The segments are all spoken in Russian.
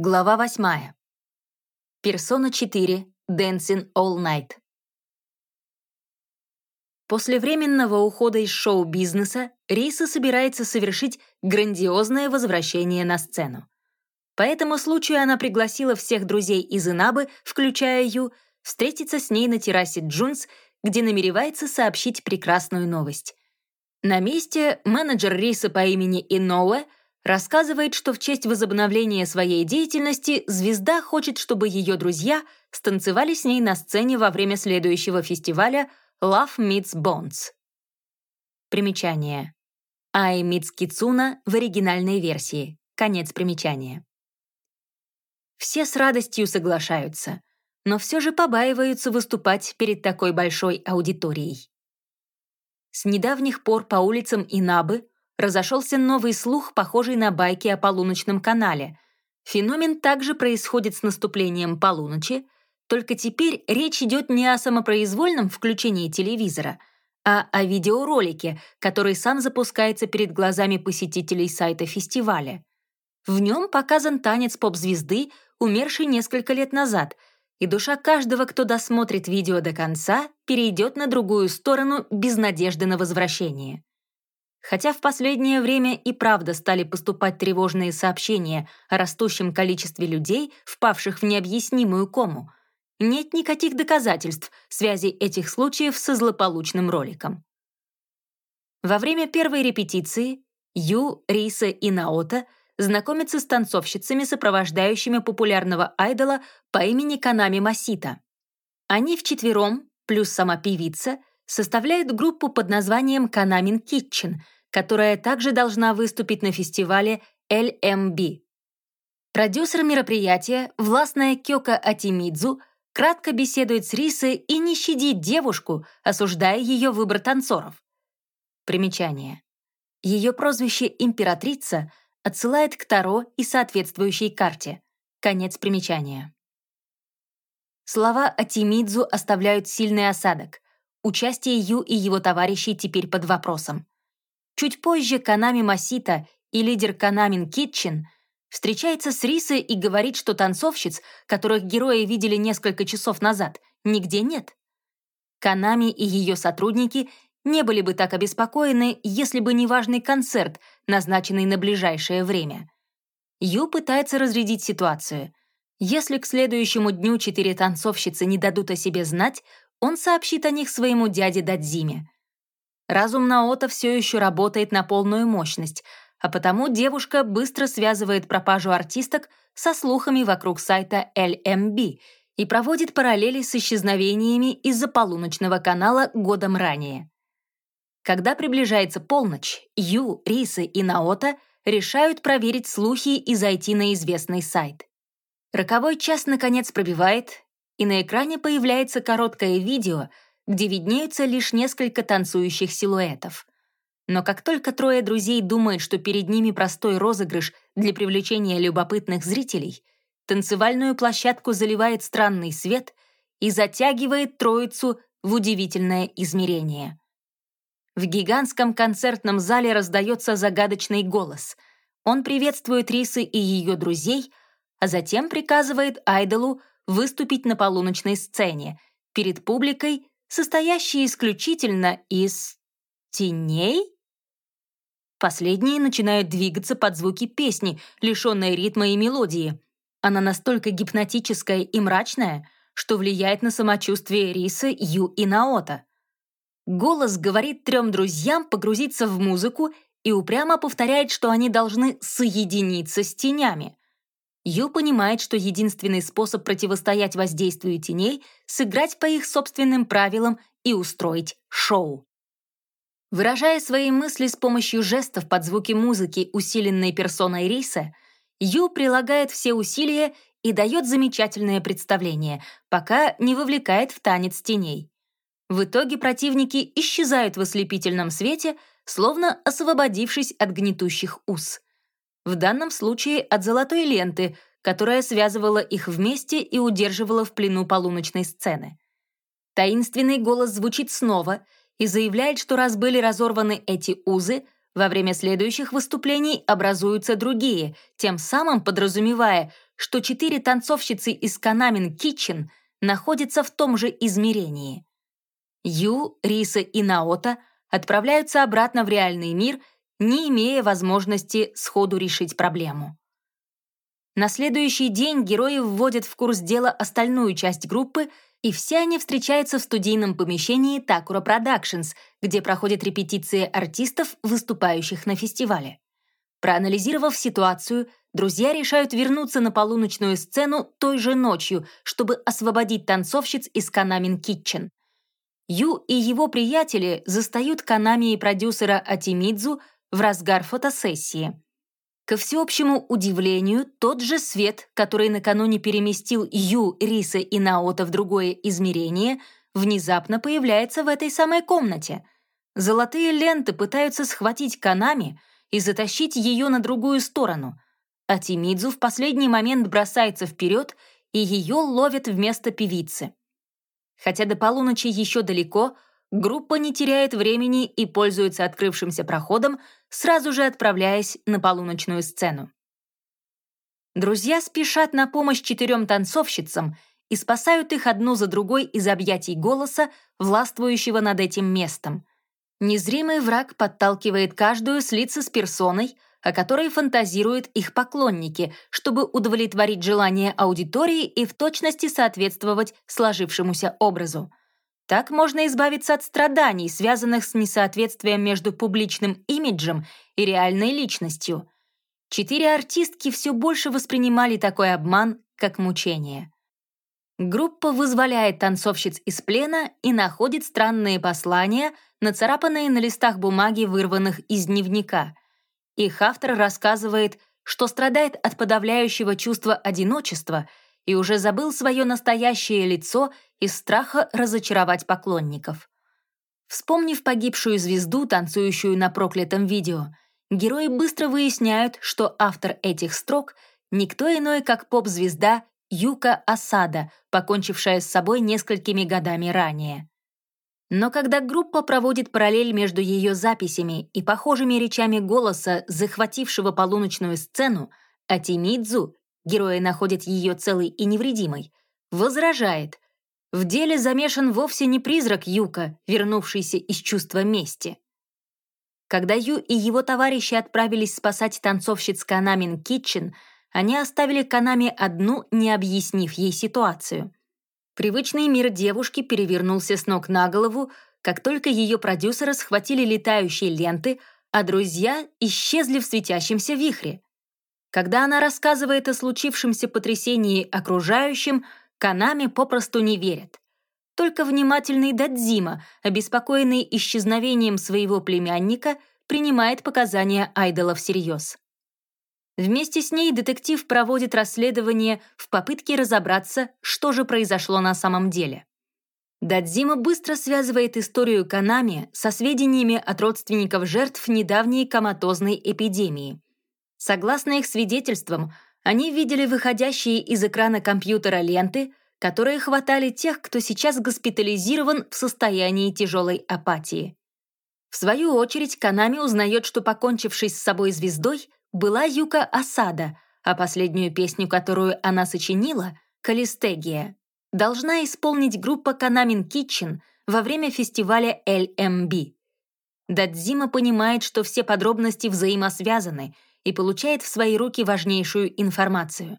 Глава 8. Персона 4. Dancing All Night. После временного ухода из шоу-бизнеса Риса собирается совершить грандиозное возвращение на сцену. По этому случаю она пригласила всех друзей из Инабы, включая Ю, встретиться с ней на террасе Джунс, где намеревается сообщить прекрасную новость. На месте менеджер Риса по имени Иноуэ — рассказывает, что в честь возобновления своей деятельности звезда хочет, чтобы ее друзья станцевали с ней на сцене во время следующего фестиваля Love Meets Bonds. Примечание. Ай Meets Kitsuna в оригинальной версии. Конец примечания. Все с радостью соглашаются, но все же побаиваются выступать перед такой большой аудиторией. С недавних пор по улицам Инабы разошелся новый слух, похожий на байки о полуночном канале. Феномен также происходит с наступлением полуночи, только теперь речь идет не о самопроизвольном включении телевизора, а о видеоролике, который сам запускается перед глазами посетителей сайта фестиваля. В нем показан танец поп-звезды, умершей несколько лет назад, и душа каждого, кто досмотрит видео до конца, перейдет на другую сторону без надежды на возвращение. Хотя в последнее время и правда стали поступать тревожные сообщения о растущем количестве людей, впавших в необъяснимую кому, нет никаких доказательств связи этих случаев со злополучным роликом. Во время первой репетиции Ю, Риса и Наота знакомятся с танцовщицами, сопровождающими популярного айдола по имени Канами Масита. Они вчетвером, плюс сама певица, составляют группу под названием «Канамин Kitchen», которая также должна выступить на фестивале LMB. Продюсер мероприятия, властная Кёка Атимидзу, кратко беседует с Рисой и не щадит девушку, осуждая ее выбор танцоров. Примечание. Ее прозвище «Императрица» отсылает к Таро и соответствующей карте. Конец примечания. Слова Атимидзу оставляют сильный осадок. Участие Ю и его товарищей теперь под вопросом. Чуть позже Канами Масита и лидер Канамин Китчен встречается с Рисой и говорит, что танцовщиц, которых герои видели несколько часов назад, нигде нет. Канами и ее сотрудники не были бы так обеспокоены, если бы не важный концерт, назначенный на ближайшее время. Ю пытается разрядить ситуацию. Если к следующему дню четыре танцовщицы не дадут о себе знать, он сообщит о них своему дяде Дадзиме. Разум Наота все еще работает на полную мощность, а потому девушка быстро связывает пропажу артисток со слухами вокруг сайта LMB и проводит параллели с исчезновениями из-за полуночного канала годом ранее. Когда приближается полночь, Ю, Рисы и Наота решают проверить слухи и зайти на известный сайт. Роковой час наконец пробивает, и на экране появляется короткое видео — где виднеются лишь несколько танцующих силуэтов. Но как только трое друзей думают, что перед ними простой розыгрыш для привлечения любопытных зрителей, танцевальную площадку заливает странный свет и затягивает троицу в удивительное измерение. В гигантском концертном зале раздается загадочный голос. Он приветствует Рисы и ее друзей, а затем приказывает Айдолу выступить на полуночной сцене перед публикой состоящий исключительно из теней? Последние начинают двигаться под звуки песни, лишенной ритма и мелодии. Она настолько гипнотическая и мрачная, что влияет на самочувствие Рисы, Ю и Наота. Голос говорит трем друзьям погрузиться в музыку и упрямо повторяет, что они должны соединиться с тенями. Ю понимает, что единственный способ противостоять воздействию теней — сыграть по их собственным правилам и устроить шоу. Выражая свои мысли с помощью жестов под звуки музыки, усиленной персоной Риса, Ю прилагает все усилия и дает замечательное представление, пока не вовлекает в танец теней. В итоге противники исчезают в ослепительном свете, словно освободившись от гнетущих уз в данном случае от золотой ленты, которая связывала их вместе и удерживала в плену полуночной сцены. Таинственный голос звучит снова и заявляет, что раз были разорваны эти узы, во время следующих выступлений образуются другие, тем самым подразумевая, что четыре танцовщицы из Канамин Китчен находятся в том же измерении. Ю, Риса и Наота отправляются обратно в реальный мир, не имея возможности сходу решить проблему. На следующий день герои вводят в курс дела остальную часть группы, и все они встречаются в студийном помещении Takura Productions, где проходят репетиции артистов, выступающих на фестивале. Проанализировав ситуацию, друзья решают вернуться на полуночную сцену той же ночью, чтобы освободить танцовщиц из Канамин Китчен. Ю и его приятели застают Канами и продюсера Атимидзу в разгар фотосессии. Ко всеобщему удивлению, тот же свет, который накануне переместил Ю, Риса и Наота в другое измерение, внезапно появляется в этой самой комнате. Золотые ленты пытаются схватить Канами и затащить ее на другую сторону, а Тимидзу в последний момент бросается вперед и ее ловят вместо певицы. Хотя до полуночи еще далеко, группа не теряет времени и пользуется открывшимся проходом, сразу же отправляясь на полуночную сцену. Друзья спешат на помощь четырем танцовщицам и спасают их одну за другой из объятий голоса, властвующего над этим местом. Незримый враг подталкивает каждую слиться с персоной, о которой фантазируют их поклонники, чтобы удовлетворить желание аудитории и в точности соответствовать сложившемуся образу. Так можно избавиться от страданий, связанных с несоответствием между публичным имиджем и реальной личностью. Четыре артистки все больше воспринимали такой обман как мучение. Группа вызволяет танцовщиц из плена и находит странные послания, нацарапанные на листах бумаги, вырванных из дневника — их автор рассказывает, что страдает от подавляющего чувства одиночества и уже забыл свое настоящее лицо из страха разочаровать поклонников. Вспомнив погибшую звезду, танцующую на проклятом видео, герои быстро выясняют, что автор этих строк — никто иной, как поп-звезда Юка Асада, покончившая с собой несколькими годами ранее. Но когда группа проводит параллель между ее записями и похожими речами голоса, захватившего полуночную сцену, а Тимидзу, герои находят ее целой и невредимой, возражает. В деле замешан вовсе не призрак Юка, вернувшийся из чувства мести. Когда Ю и его товарищи отправились спасать танцовщиц Канамин Китчен, они оставили Канами одну, не объяснив ей ситуацию — Привычный мир девушки перевернулся с ног на голову, как только ее продюсеры схватили летающие ленты, а друзья исчезли в светящемся вихре. Когда она рассказывает о случившемся потрясении окружающим, Канами попросту не верят. Только внимательный Дадзима, обеспокоенный исчезновением своего племянника, принимает показания айдола всерьез. Вместе с ней детектив проводит расследование в попытке разобраться, что же произошло на самом деле. Дадзима быстро связывает историю Канами со сведениями от родственников жертв недавней коматозной эпидемии. Согласно их свидетельствам, они видели выходящие из экрана компьютера ленты, которые хватали тех, кто сейчас госпитализирован в состоянии тяжелой апатии. В свою очередь, Канами узнает, что, покончившись с собой звездой, была Юка Асада, а последнюю песню, которую она сочинила, «Калистегия», должна исполнить группа Канамин Kitchen во время фестиваля LMB. Дадзима понимает, что все подробности взаимосвязаны и получает в свои руки важнейшую информацию.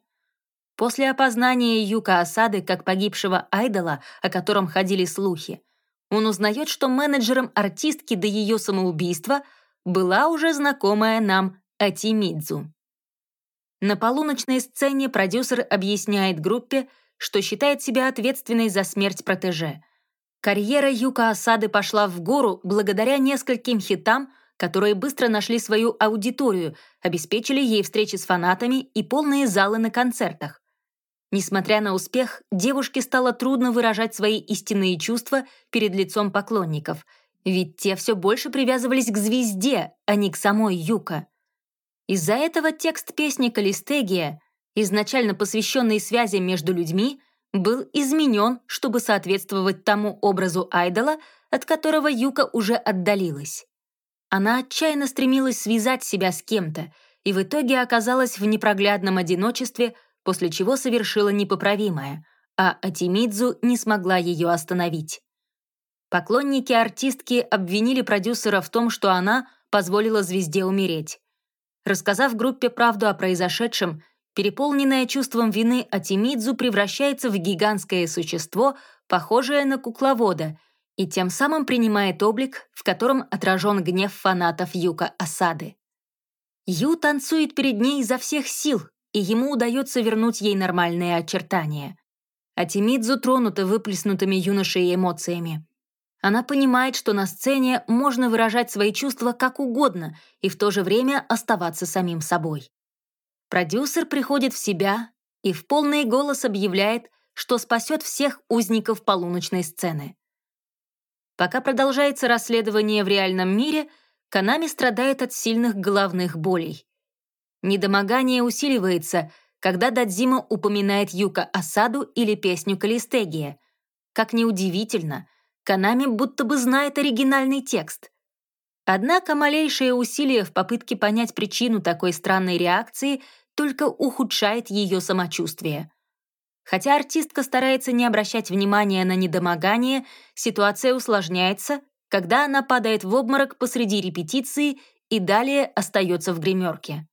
После опознания Юка Асады как погибшего айдола, о котором ходили слухи, он узнает, что менеджером артистки до ее самоубийства была уже знакомая нам Атимидзу. На полуночной сцене продюсер объясняет группе, что считает себя ответственной за смерть протеже. Карьера Юка Асады пошла в гору благодаря нескольким хитам, которые быстро нашли свою аудиторию, обеспечили ей встречи с фанатами и полные залы на концертах. Несмотря на успех, девушке стало трудно выражать свои истинные чувства перед лицом поклонников, ведь те все больше привязывались к звезде, а не к самой Юка. Из-за этого текст песни «Калистегия», изначально посвященный связям между людьми, был изменен, чтобы соответствовать тому образу айдола, от которого Юка уже отдалилась. Она отчаянно стремилась связать себя с кем-то и в итоге оказалась в непроглядном одиночестве, после чего совершила непоправимое, а Атимидзу не смогла ее остановить. Поклонники артистки обвинили продюсера в том, что она позволила звезде умереть. Рассказав группе правду о произошедшем, переполненное чувством вины Атимидзу превращается в гигантское существо, похожее на кукловода, и тем самым принимает облик, в котором отражен гнев фанатов Юка Асады. Ю танцует перед ней изо всех сил, и ему удается вернуть ей нормальные очертания. Атимидзу тронута выплеснутыми юношей эмоциями. Она понимает, что на сцене можно выражать свои чувства как угодно и в то же время оставаться самим собой. Продюсер приходит в себя и в полный голос объявляет, что спасет всех узников полуночной сцены. Пока продолжается расследование в реальном мире, Канами страдает от сильных головных болей. Недомогание усиливается, когда Дадзима упоминает Юка Асаду или песню Калистегия. Как неудивительно — Канами будто бы знает оригинальный текст. Однако малейшее усилие в попытке понять причину такой странной реакции только ухудшает ее самочувствие. Хотя артистка старается не обращать внимания на недомогание, ситуация усложняется, когда она падает в обморок посреди репетиции и далее остается в гримерке.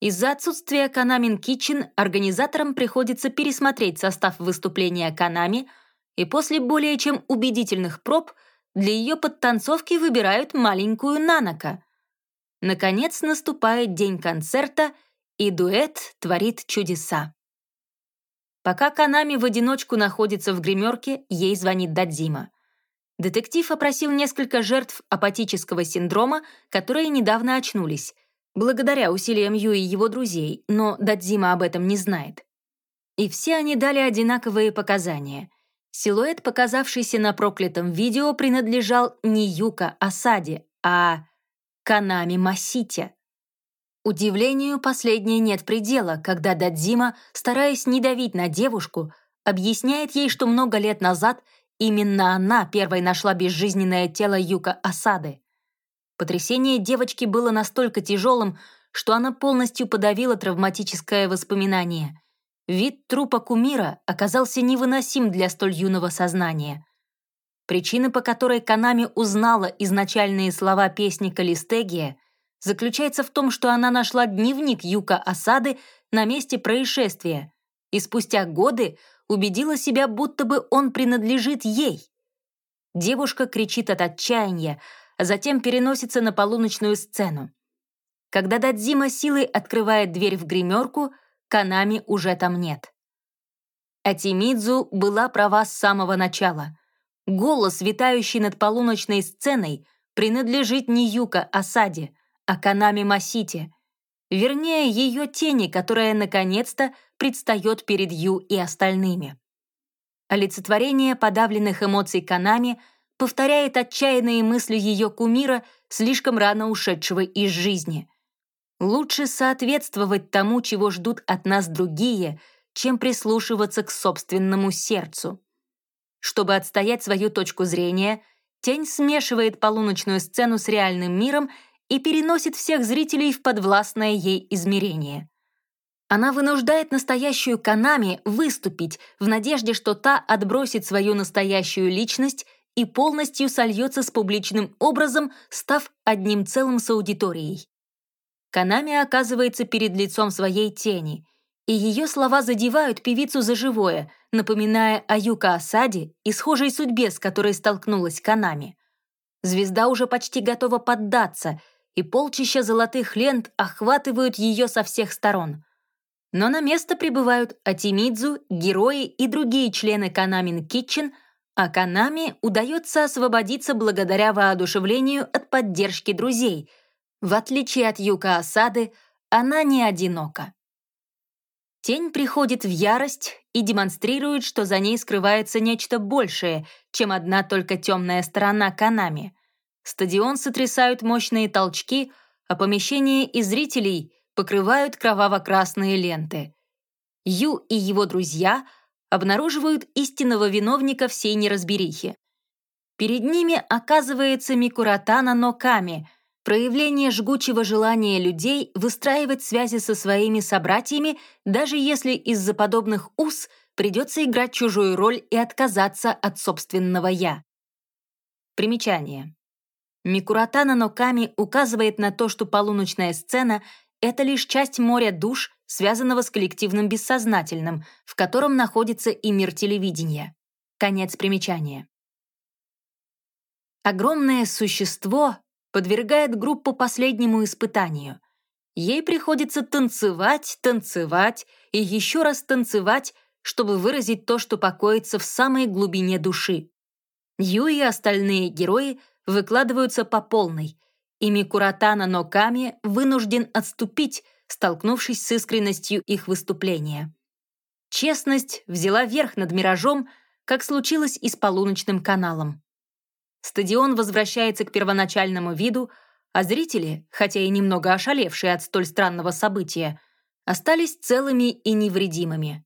Из-за отсутствия Канамин Kitchen организаторам приходится пересмотреть состав выступления Канами — и после более чем убедительных проб для ее подтанцовки выбирают маленькую Нанока. Наконец наступает день концерта, и дуэт творит чудеса. Пока Канами в одиночку находится в гримерке, ей звонит Дадзима. Детектив опросил несколько жертв апатического синдрома, которые недавно очнулись, благодаря усилиям Ю и его друзей, но Дадзима об этом не знает. И все они дали одинаковые показания — Силуэт, показавшийся на проклятом видео, принадлежал не Юка Асаде, а Канами Масите. Удивлению последней нет предела, когда Дадзима, стараясь не давить на девушку, объясняет ей, что много лет назад именно она первой нашла безжизненное тело Юка Асады. Потрясение девочки было настолько тяжелым, что она полностью подавила травматическое воспоминание. Вид трупа кумира оказался невыносим для столь юного сознания. Причина, по которой Канами узнала изначальные слова песни Калистегия, заключается в том, что она нашла дневник Юка Осады на месте происшествия и спустя годы убедила себя, будто бы он принадлежит ей. Девушка кричит от отчаяния, а затем переносится на полуночную сцену. Когда Дадзима силой открывает дверь в гримерку, Канами уже там нет. Атимидзу была права с самого начала. Голос, витающий над полуночной сценой, принадлежит не Юка Асаде, а Канами Масите. Вернее, ее тени, которая наконец-то предстает перед Ю и остальными. Олицетворение подавленных эмоций Канами повторяет отчаянные мысли ее кумира, слишком рано ушедшего из жизни. Лучше соответствовать тому, чего ждут от нас другие, чем прислушиваться к собственному сердцу. Чтобы отстоять свою точку зрения, тень смешивает полуночную сцену с реальным миром и переносит всех зрителей в подвластное ей измерение. Она вынуждает настоящую Канами выступить в надежде, что та отбросит свою настоящую личность и полностью сольется с публичным образом, став одним целым с аудиторией. Канами оказывается перед лицом своей тени, и ее слова задевают певицу за живое, напоминая о Юка Асаде и схожей судьбе, с которой столкнулась Канами. Звезда уже почти готова поддаться, и полчища золотых лент охватывают ее со всех сторон. Но на место прибывают Атимидзу, герои и другие члены Канамин Китчен, а Канами удается освободиться благодаря воодушевлению от поддержки друзей — в отличие от Юка Осады, она не одинока. Тень приходит в ярость и демонстрирует, что за ней скрывается нечто большее, чем одна только темная сторона Канами. Стадион сотрясают мощные толчки, а помещение и зрителей покрывают кроваво-красные ленты. Ю и его друзья обнаруживают истинного виновника всей неразберихи. Перед ними оказывается Микуратана Ноками — проявление жгучего желания людей выстраивать связи со своими собратьями, даже если из-за подобных уз придется играть чужую роль и отказаться от собственного «я». Примечание. Микуратана Ноками указывает на то, что полуночная сцена — это лишь часть моря душ, связанного с коллективным бессознательным, в котором находится и мир телевидения. Конец примечания. Огромное существо подвергает группу последнему испытанию. Ей приходится танцевать, танцевать и еще раз танцевать, чтобы выразить то, что покоится в самой глубине души. Ю и остальные герои выкладываются по полной, и Микуратана Ноками вынужден отступить, столкнувшись с искренностью их выступления. Честность взяла верх над миражом, как случилось и с полуночным каналом. Стадион возвращается к первоначальному виду, а зрители, хотя и немного ошалевшие от столь странного события, остались целыми и невредимыми.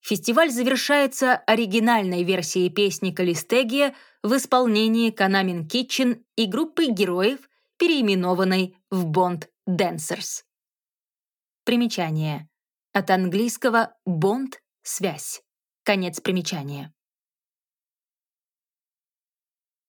Фестиваль завершается оригинальной версией песни «Калистегия» в исполнении Канамин Китчен и группы героев, переименованной в Бонд Dancers. Примечание. От английского «бонд» — «связь». Конец примечания.